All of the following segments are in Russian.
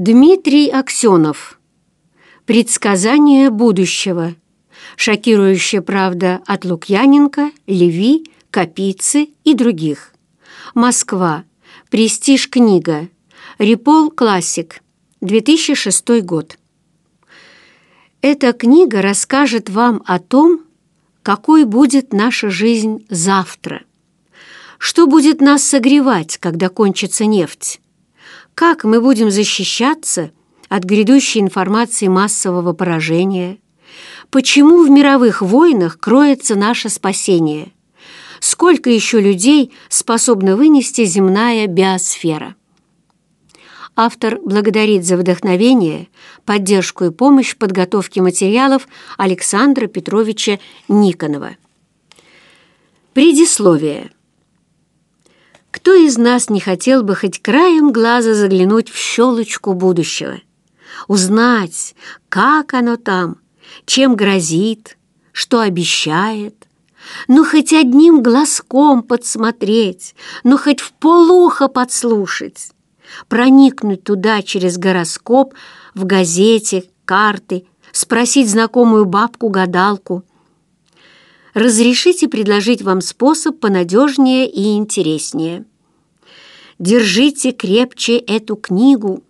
Дмитрий Аксенов. Предсказание будущего. Шокирующая правда от Лукьяненко, Леви, Капицы и других. Москва. Престиж книга. Репол Классик. 2006 год. Эта книга расскажет вам о том, какой будет наша жизнь завтра. Что будет нас согревать, когда кончится нефть? Как мы будем защищаться от грядущей информации массового поражения? Почему в мировых войнах кроется наше спасение? Сколько еще людей способна вынести земная биосфера? Автор благодарит за вдохновение, поддержку и помощь в подготовке материалов Александра Петровича Никонова. Предисловие. Кто из нас не хотел бы хоть краем глаза заглянуть в щелочку будущего? Узнать, как оно там, чем грозит, что обещает? Ну, хоть одним глазком подсмотреть, ну, хоть в полухо подслушать, проникнуть туда через гороскоп, в газете, карты, спросить знакомую бабку-гадалку. Разрешите предложить вам способ понадежнее и интереснее. Держите крепче эту книгу.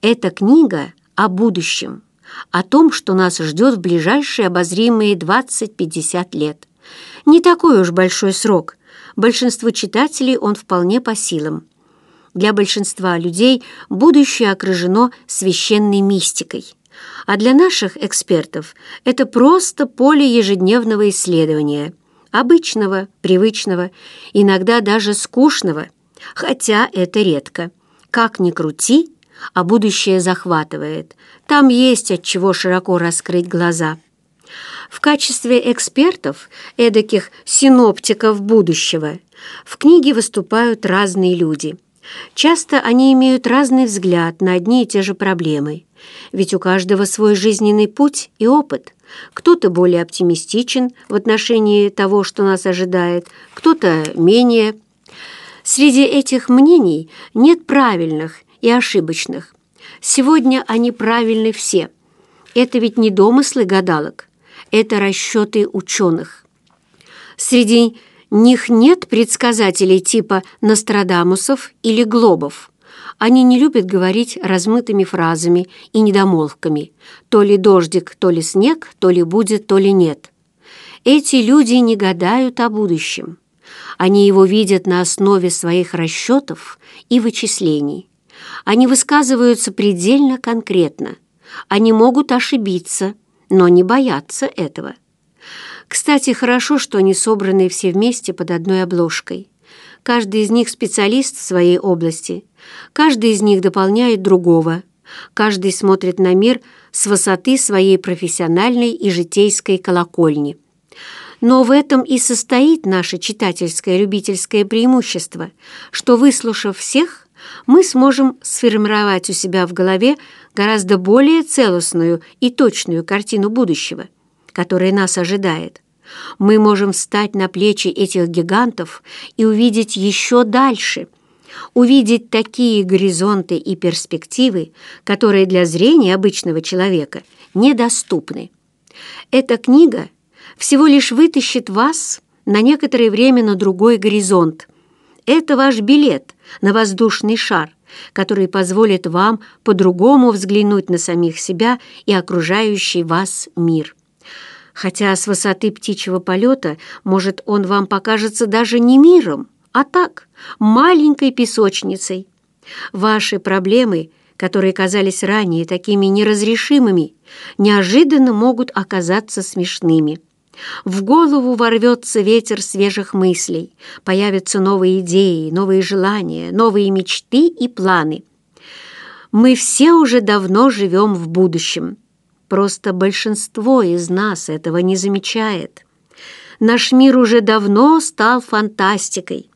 Эта книга о будущем, о том, что нас ждет в ближайшие обозримые 20-50 лет. Не такой уж большой срок. Большинству читателей он вполне по силам. Для большинства людей будущее окружено священной мистикой. А для наших экспертов это просто поле ежедневного исследования, обычного, привычного, иногда даже скучного – Хотя это редко. Как ни крути, а будущее захватывает. Там есть от чего широко раскрыть глаза. В качестве экспертов, эдаких синоптиков будущего, в книге выступают разные люди. Часто они имеют разный взгляд на одни и те же проблемы. Ведь у каждого свой жизненный путь и опыт. Кто-то более оптимистичен в отношении того, что нас ожидает, кто-то менее – Среди этих мнений нет правильных и ошибочных. Сегодня они правильны все. Это ведь не домыслы гадалок, это расчеты ученых. Среди них нет предсказателей типа Нострадамусов или Глобов. Они не любят говорить размытыми фразами и недомолвками. То ли дождик, то ли снег, то ли будет, то ли нет. Эти люди не гадают о будущем. Они его видят на основе своих расчетов и вычислений. Они высказываются предельно конкретно. Они могут ошибиться, но не боятся этого. Кстати, хорошо, что они собраны все вместе под одной обложкой. Каждый из них специалист в своей области. Каждый из них дополняет другого. Каждый смотрит на мир с высоты своей профессиональной и житейской колокольни. Но в этом и состоит наше читательское любительское преимущество, что, выслушав всех, мы сможем сформировать у себя в голове гораздо более целостную и точную картину будущего, которая нас ожидает. Мы можем встать на плечи этих гигантов и увидеть еще дальше, увидеть такие горизонты и перспективы, которые для зрения обычного человека недоступны. Эта книга – всего лишь вытащит вас на некоторое время на другой горизонт. Это ваш билет на воздушный шар, который позволит вам по-другому взглянуть на самих себя и окружающий вас мир. Хотя с высоты птичьего полета, может, он вам покажется даже не миром, а так, маленькой песочницей. Ваши проблемы, которые казались ранее такими неразрешимыми, неожиданно могут оказаться смешными. В голову ворвется ветер свежих мыслей, появятся новые идеи, новые желания, новые мечты и планы. Мы все уже давно живем в будущем. Просто большинство из нас этого не замечает. Наш мир уже давно стал фантастикой.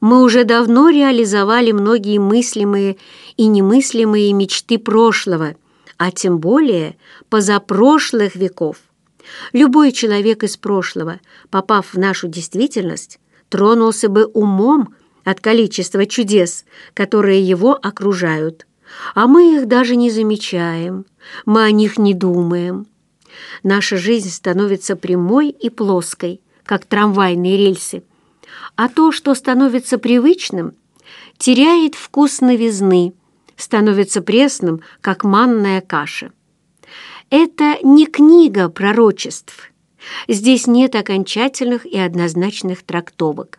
Мы уже давно реализовали многие мыслимые и немыслимые мечты прошлого, а тем более позапрошлых веков. Любой человек из прошлого, попав в нашу действительность, тронулся бы умом от количества чудес, которые его окружают. а мы их даже не замечаем, мы о них не думаем. Наша жизнь становится прямой и плоской, как трамвайные рельсы, а то, что становится привычным, теряет вкус новизны, становится пресным, как манная каша. Это не книга пророчеств. Здесь нет окончательных и однозначных трактовок.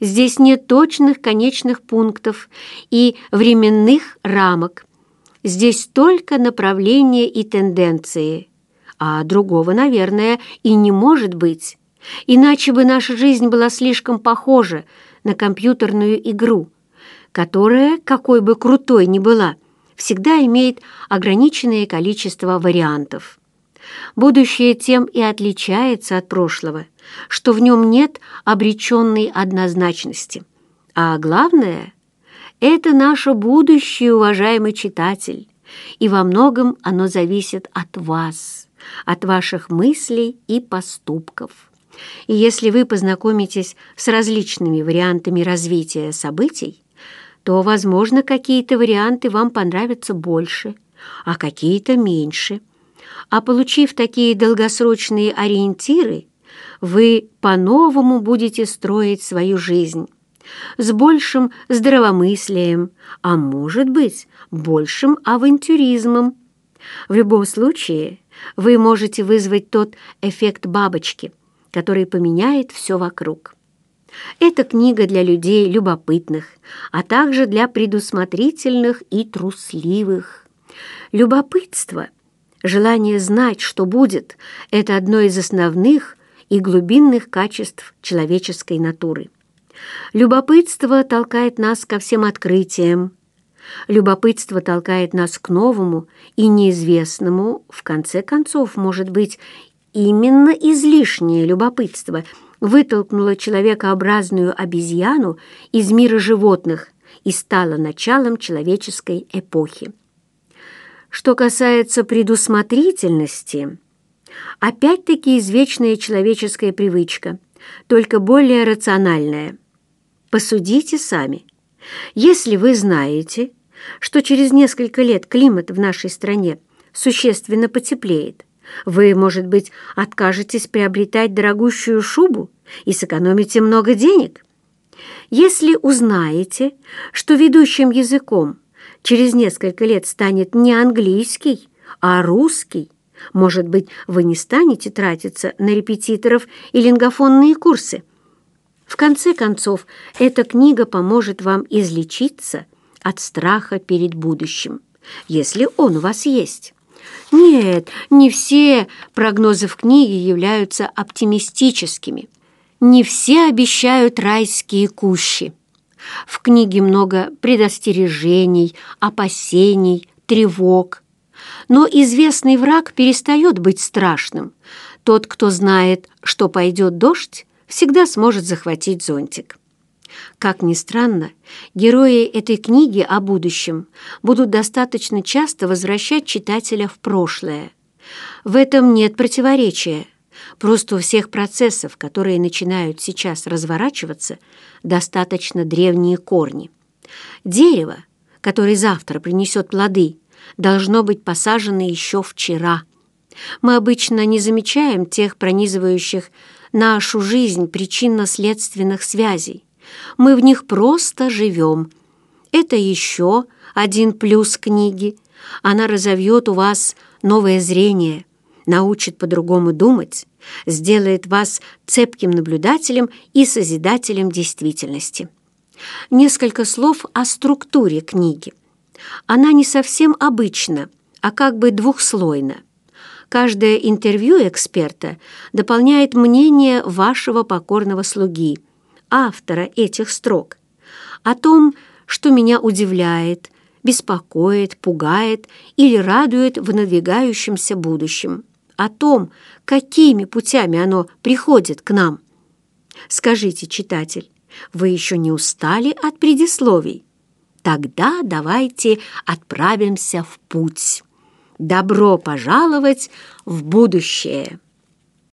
Здесь нет точных конечных пунктов и временных рамок. Здесь только направления и тенденции, а другого, наверное, и не может быть. Иначе бы наша жизнь была слишком похожа на компьютерную игру, которая, какой бы крутой ни была, всегда имеет ограниченное количество вариантов. Будущее тем и отличается от прошлого, что в нем нет обреченной однозначности. А главное — это наше будущее, уважаемый читатель, и во многом оно зависит от вас, от ваших мыслей и поступков. И если вы познакомитесь с различными вариантами развития событий, то, возможно, какие-то варианты вам понравятся больше, а какие-то меньше – а получив такие долгосрочные ориентиры, вы по-новому будете строить свою жизнь с большим здравомыслием, а может быть, большим авантюризмом. В любом случае, вы можете вызвать тот эффект бабочки, который поменяет все вокруг. Это книга для людей любопытных, а также для предусмотрительных и трусливых. Любопытство — Желание знать, что будет, это одно из основных и глубинных качеств человеческой натуры. Любопытство толкает нас ко всем открытиям. Любопытство толкает нас к новому и неизвестному, в конце концов, может быть, именно излишнее любопытство вытолкнуло человекообразную обезьяну из мира животных и стало началом человеческой эпохи. Что касается предусмотрительности, опять-таки извечная человеческая привычка, только более рациональная. Посудите сами. Если вы знаете, что через несколько лет климат в нашей стране существенно потеплеет, вы, может быть, откажетесь приобретать дорогущую шубу и сэкономите много денег. Если узнаете, что ведущим языком через несколько лет станет не английский, а русский, может быть, вы не станете тратиться на репетиторов и лингофонные курсы. В конце концов, эта книга поможет вам излечиться от страха перед будущим, если он у вас есть. Нет, не все прогнозы в книге являются оптимистическими. Не все обещают райские кущи. В книге много предостережений, опасений, тревог. Но известный враг перестает быть страшным. Тот, кто знает, что пойдет дождь, всегда сможет захватить зонтик. Как ни странно, герои этой книги о будущем будут достаточно часто возвращать читателя в прошлое. В этом нет противоречия. Просто у всех процессов, которые начинают сейчас разворачиваться, достаточно древние корни. Дерево, которое завтра принесет плоды, должно быть посажено еще вчера. Мы обычно не замечаем тех пронизывающих нашу жизнь причинно-следственных связей. Мы в них просто живем. Это еще один плюс книги. Она разовьет у вас новое зрение, научит по-другому думать, сделает вас цепким наблюдателем и созидателем действительности. Несколько слов о структуре книги. Она не совсем обычна, а как бы двухслойна. Каждое интервью эксперта дополняет мнение вашего покорного слуги, автора этих строк, о том, что меня удивляет, беспокоит, пугает или радует в надвигающемся будущем о том, какими путями оно приходит к нам. Скажите, читатель, вы еще не устали от предисловий? Тогда давайте отправимся в путь. Добро пожаловать в будущее!